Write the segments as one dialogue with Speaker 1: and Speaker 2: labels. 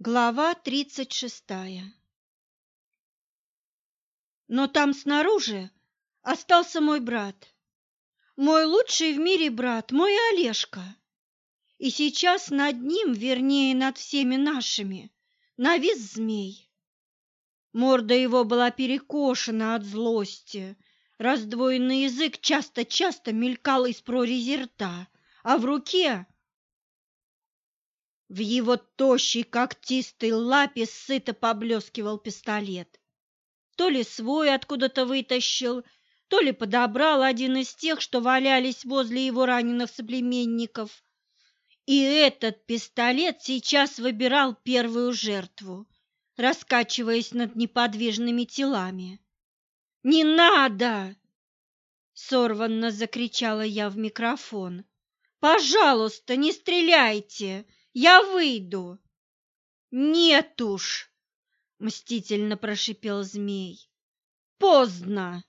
Speaker 1: Глава тридцать шестая Но там снаружи остался мой брат, мой лучший в мире брат, мой Олежка. И сейчас над ним, вернее, над всеми нашими, навис змей. Морда его была перекошена от злости, раздвоенный язык часто-часто мелькал из прорези рта, а в руке в его тощей когтистой лапе сыто поблескивал пистолет. То ли свой откуда-то вытащил, то ли подобрал один из тех, что валялись возле его раненых соплеменников. И этот пистолет сейчас выбирал первую жертву, раскачиваясь над неподвижными телами. «Не надо!» — сорванно закричала я в микрофон. «Пожалуйста, не стреляйте! Я выйду. Нет уж, мстительно прошипел змей. Поздно.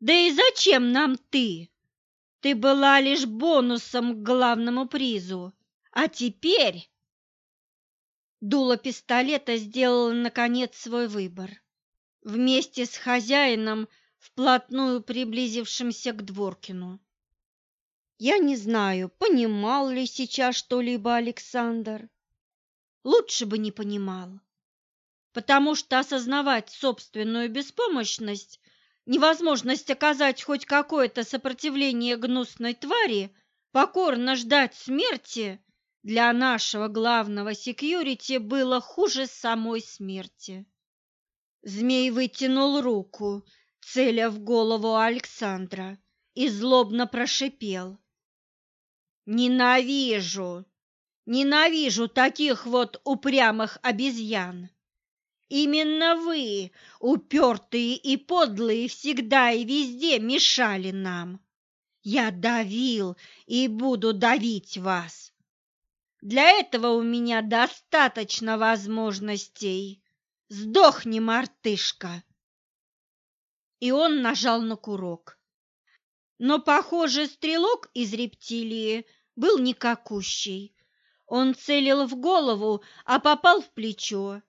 Speaker 1: Да и зачем нам ты? Ты была лишь бонусом к главному призу. А теперь Дуло пистолета сделала наконец свой выбор. Вместе с хозяином, вплотную приблизившимся к Дворкину. Я не знаю, понимал ли сейчас что-либо Александр. Лучше бы не понимал, потому что осознавать собственную беспомощность, невозможность оказать хоть какое-то сопротивление гнусной твари, покорно ждать смерти для нашего главного секьюрити было хуже самой смерти. Змей вытянул руку, целя в голову Александра, и злобно прошипел. Ненавижу, ненавижу таких вот упрямых обезьян. Именно вы, упертые и подлые, всегда и везде мешали нам. Я давил и буду давить вас. Для этого у меня достаточно возможностей. Сдохни, мартышка!» И он нажал на курок. Но, похоже, стрелок из рептилии был никакущий. Он целил в голову, а попал в плечо.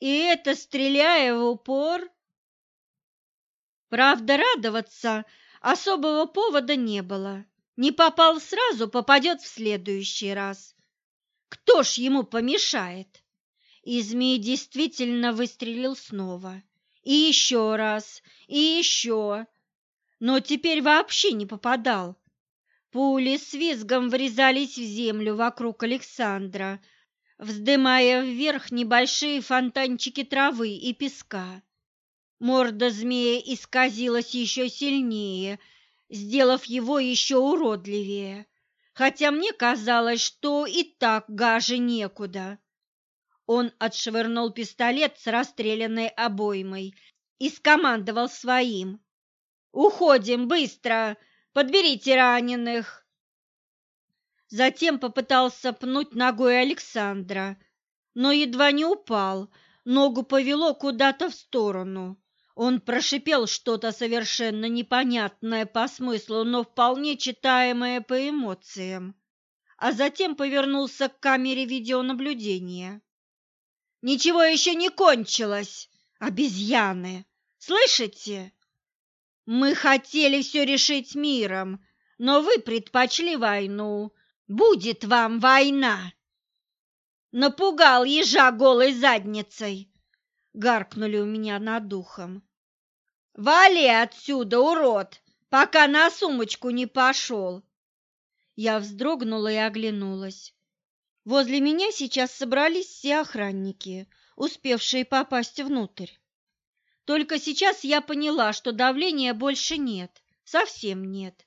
Speaker 1: И это, стреляя в упор... Правда, радоваться особого повода не было. Не попал сразу, попадет в следующий раз. Кто ж ему помешает? И змей действительно выстрелил снова. И еще раз, и еще но теперь вообще не попадал. Пули с визгом врезались в землю вокруг Александра, вздымая вверх небольшие фонтанчики травы и песка. Морда змея исказилась еще сильнее, сделав его еще уродливее, хотя мне казалось, что и так гаже некуда. Он отшвырнул пистолет с расстрелянной обоймой и скомандовал своим. Уходим быстро! Подберите раненых!» Затем попытался пнуть ногой Александра, но едва не упал, ногу повело куда-то в сторону. Он прошипел что-то совершенно непонятное по смыслу, но вполне читаемое по эмоциям, а затем повернулся к камере видеонаблюдения. «Ничего еще не кончилось, обезьяны! Слышите? Мы хотели все решить миром, но вы предпочли войну. Будет вам война!» Напугал ежа голой задницей, гаркнули у меня над духом. «Вали отсюда, урод, пока на сумочку не пошел!» Я вздрогнула и оглянулась. Возле меня сейчас собрались все охранники, успевшие попасть внутрь. Только сейчас я поняла, что давления больше нет, совсем нет.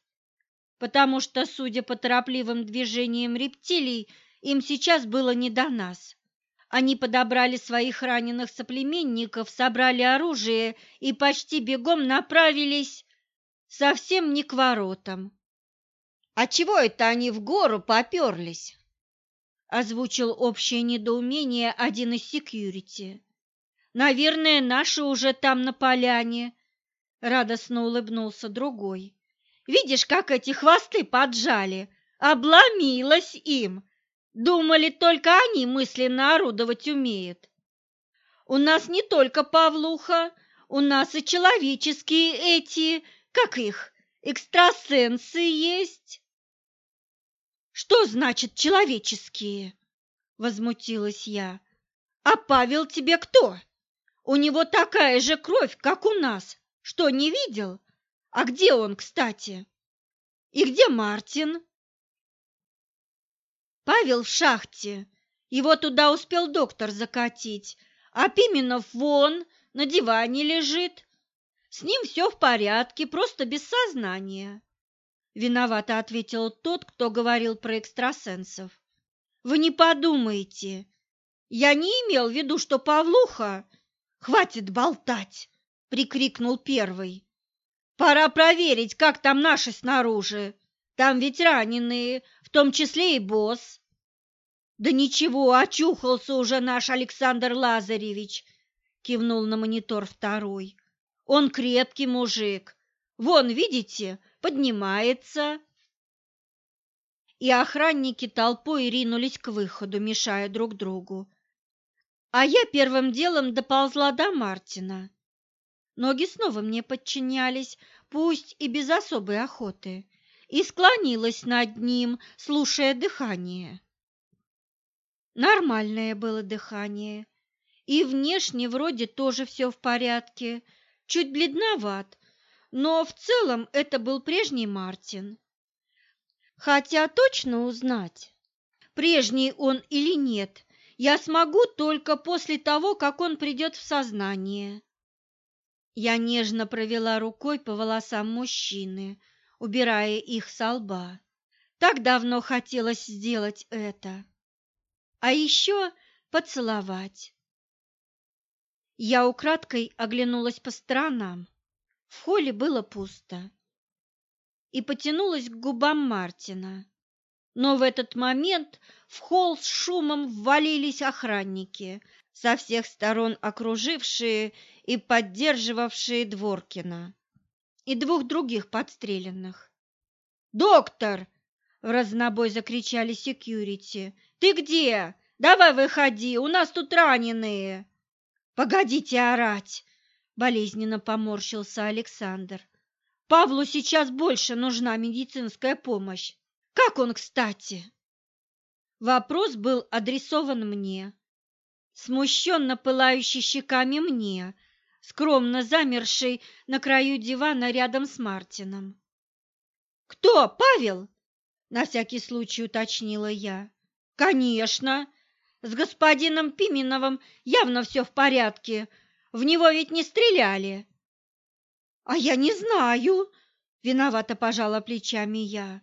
Speaker 1: Потому что, судя по торопливым движениям рептилий, им сейчас было не до нас. Они подобрали своих раненых соплеменников, собрали оружие и почти бегом направились совсем не к воротам. «А чего это они в гору поперлись?» озвучил общее недоумение один из секьюрити. Наверное, наши уже там на поляне. Радостно улыбнулся другой. Видишь, как эти хвосты поджали? Обломилась им. Думали, только они мысленно орудовать умеют. У нас не только Павлуха, у нас и человеческие эти, как их, экстрасенсы есть. Что значит человеческие? Возмутилась я. А Павел тебе кто? У него такая же кровь, как у нас. Что, не видел? А где он, кстати? И где Мартин? Павел в шахте. Его туда успел доктор закатить, а Пименов вон, на диване лежит. С ним все в порядке, просто без сознания. Виновато ответил тот, кто говорил про экстрасенсов. Вы не подумайте. Я не имел в виду, что Павлуха... Хватит болтать, прикрикнул первый. Пора проверить, как там наши снаружи. Там ведь раненые, в том числе и босс. Да ничего, очухался уже наш Александр Лазаревич, кивнул на монитор второй. Он крепкий мужик. Вон, видите, поднимается. И охранники толпой ринулись к выходу, мешая друг другу. А я первым делом доползла до Мартина. Ноги снова мне подчинялись, пусть и без особой охоты и склонилась над ним, слушая дыхание. Нормальное было дыхание, и внешне вроде тоже все в порядке, чуть бледноват, но в целом это был прежний Мартин. Хотя точно узнать, прежний он или нет, я смогу только после того, как он придет в сознание. Я нежно провела рукой по волосам мужчины, убирая их со лба. Так давно хотелось сделать это. А еще поцеловать. Я украдкой оглянулась по сторонам. В холле было пусто. И потянулась к губам Мартина. Но в этот момент в холл с шумом ввалились охранники, со всех сторон окружившие и поддерживавшие Дворкина и двух других подстреленных. «Доктор!» – в разнобой закричали секьюрити. «Ты где? Давай выходи, у нас тут раненые!» «Погодите орать!» – болезненно поморщился Александр. «Павлу сейчас больше нужна медицинская помощь. Как он, кстати?» Вопрос был адресован мне. Смущенно пылающий щеками мне – скромно замерший на краю дивана рядом с Мартином. «Кто, Павел?» – на всякий случай уточнила я. «Конечно! С господином Пименовым явно все в порядке. В него ведь не стреляли». «А я не знаю», – виновато пожала плечами я.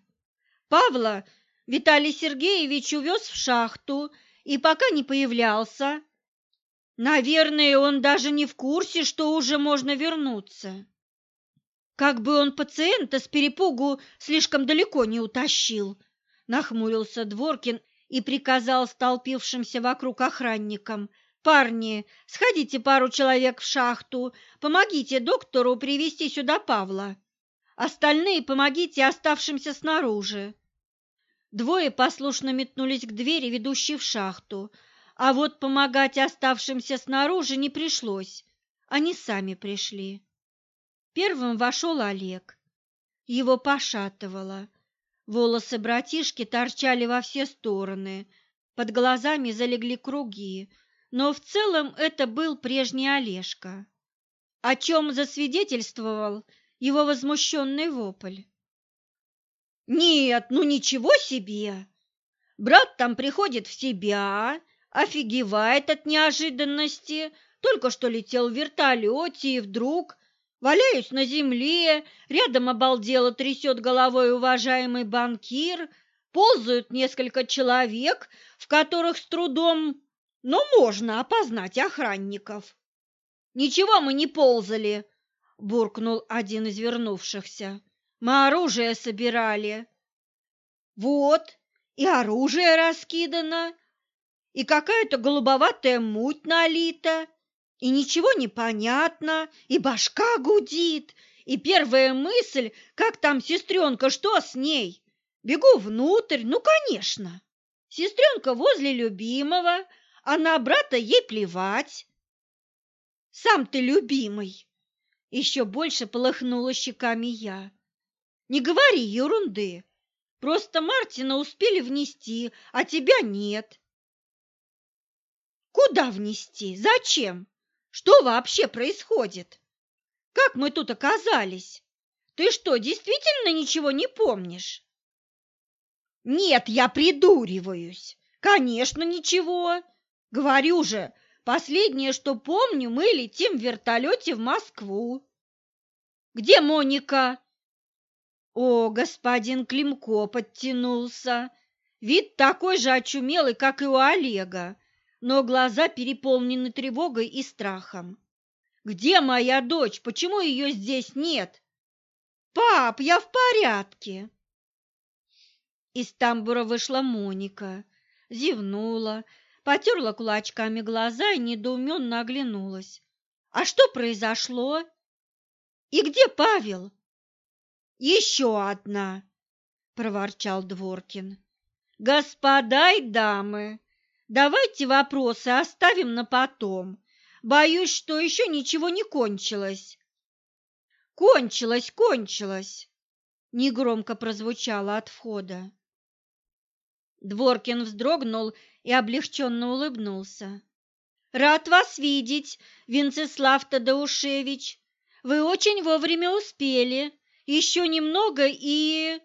Speaker 1: «Павла Виталий Сергеевич увез в шахту и пока не появлялся. Наверное, он даже не в курсе, что уже можно вернуться. Как бы он пациента с перепугу слишком далеко не утащил, нахмурился Дворкин и приказал столпившимся вокруг охранникам: "Парни, сходите пару человек в шахту, помогите доктору привести сюда Павла. Остальные помогите оставшимся снаружи". Двое послушно метнулись к двери, ведущей в шахту, а вот помогать оставшимся снаружи не пришлось, они сами пришли. Первым вошел Олег. Его пошатывало. Волосы братишки торчали во все стороны, под глазами залегли круги, но в целом это был прежний Олежка, о чем засвидетельствовал его возмущенный вопль. «Нет, ну ничего себе! Брат там приходит в себя, офигевает от неожиданности, только что летел в вертолете и вдруг... Валяюсь на земле, рядом обалдело трясет головой уважаемый банкир, ползают несколько человек, в которых с трудом, но можно опознать охранников. «Ничего мы не ползали», — буркнул один из вернувшихся. «Мы оружие собирали». «Вот, и оружие раскидано, и какая-то голубоватая муть налита, и ничего не понятно, и башка гудит, и первая мысль, как там сестренка, что с ней? Бегу внутрь, ну, конечно. Сестренка возле любимого, а на брата ей плевать. Сам ты любимый. Еще больше полыхнула щеками я. Не говори ерунды. Просто Мартина успели внести, а тебя нет. Куда внести? Зачем? Что вообще происходит? Как мы тут оказались? Ты что, действительно ничего не помнишь? Нет, я придуриваюсь. Конечно, ничего. Говорю же, последнее, что помню, мы летим в вертолете в Москву. Где Моника? О, господин Климко подтянулся. Вид такой же очумелый, как и у Олега, но глаза переполнены тревогой и страхом. «Где моя дочь? Почему ее здесь нет?» «Пап, я в порядке!» Из тамбура вышла Моника, зевнула, потерла кулачками глаза и недоуменно оглянулась. «А что произошло? И где Павел?» «Еще одна!» – проворчал Дворкин. «Господа и дамы, давайте вопросы оставим на потом. Боюсь, что еще ничего не кончилось». «Кончилось, кончилось!» – негромко прозвучало от входа. Дворкин вздрогнул и облегченно улыбнулся. «Рад вас видеть, Венцеслав Тадаушевич. Вы очень вовремя успели. Еще немного и...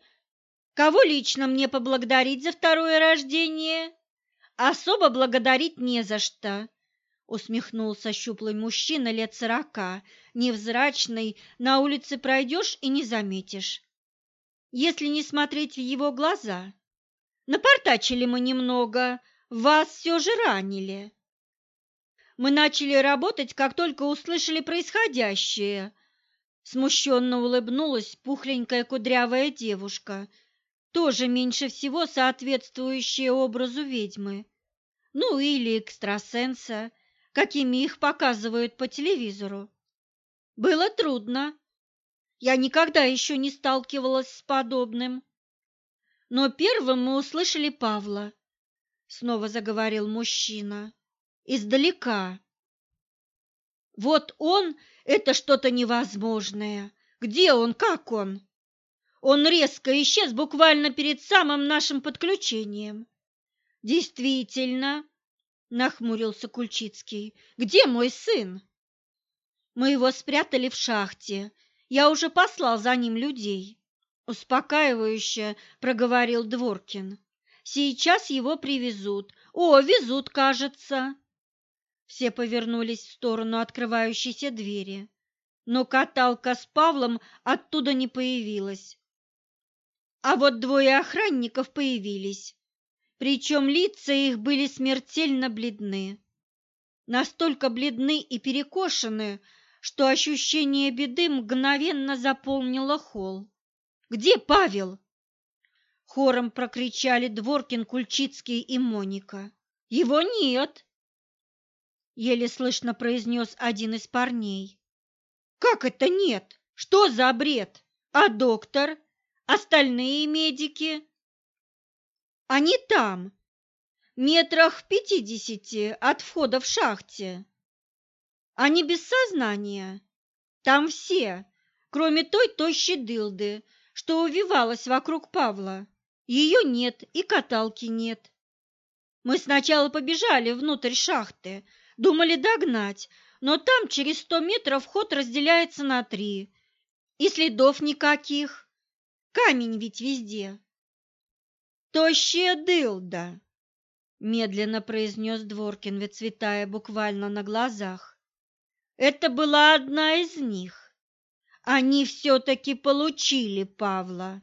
Speaker 1: Кого лично мне поблагодарить за второе рождение? Особо благодарить не за что, усмехнулся щуплый мужчина лет сорока, невзрачный, на улице пройдешь и не заметишь. Если не смотреть в его глаза. Напортачили мы немного, вас все же ранили. Мы начали работать, как только услышали происходящее. Смущенно улыбнулась пухленькая кудрявая девушка, тоже меньше всего соответствующая образу ведьмы. Ну или экстрасенса, какими их показывают по телевизору. Было трудно. Я никогда еще не сталкивалась с подобным. Но первым мы услышали Павла, снова заговорил мужчина, издалека. Вот он – это что-то невозможное. Где он, как он? Он резко исчез буквально перед самым нашим подключением. Действительно, нахмурился Кульчицкий. Где мой сын? Мы его спрятали в шахте. Я уже послал за ним людей. Успокаивающе проговорил Дворкин. Сейчас его привезут. О, везут, кажется. Все повернулись в сторону открывающейся двери, но каталка с Павлом оттуда не появилась. А вот двое охранников появились, причем лица их были смертельно бледны. Настолько бледны и перекошены, что ощущение беды мгновенно заполнило холл. Где Павел? Хором прокричали Дворкин, Кульчицкий и Моника. Его нет. Еле слышно произнес один из парней. Как это нет? Что за бред? А доктор? Остальные медики? Они там, метрах в пятидесяти от входа в шахте. Они без сознания. Там все, кроме той тощей дылды, что увивалась вокруг Павла. Ее нет и каталки нет. Мы сначала побежали внутрь шахты, думали догнать, но там через сто метров ход разделяется на три, и следов никаких. Камень ведь везде. Тощая дылда, медленно произнес Дворкин, выцветая буквально на глазах. Это была одна из них. Они все-таки получили Павла.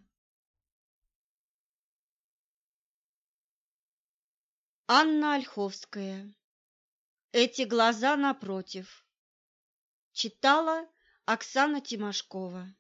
Speaker 1: Анна Ольховская. Эти глаза напротив. Читала Оксана Тимошкова.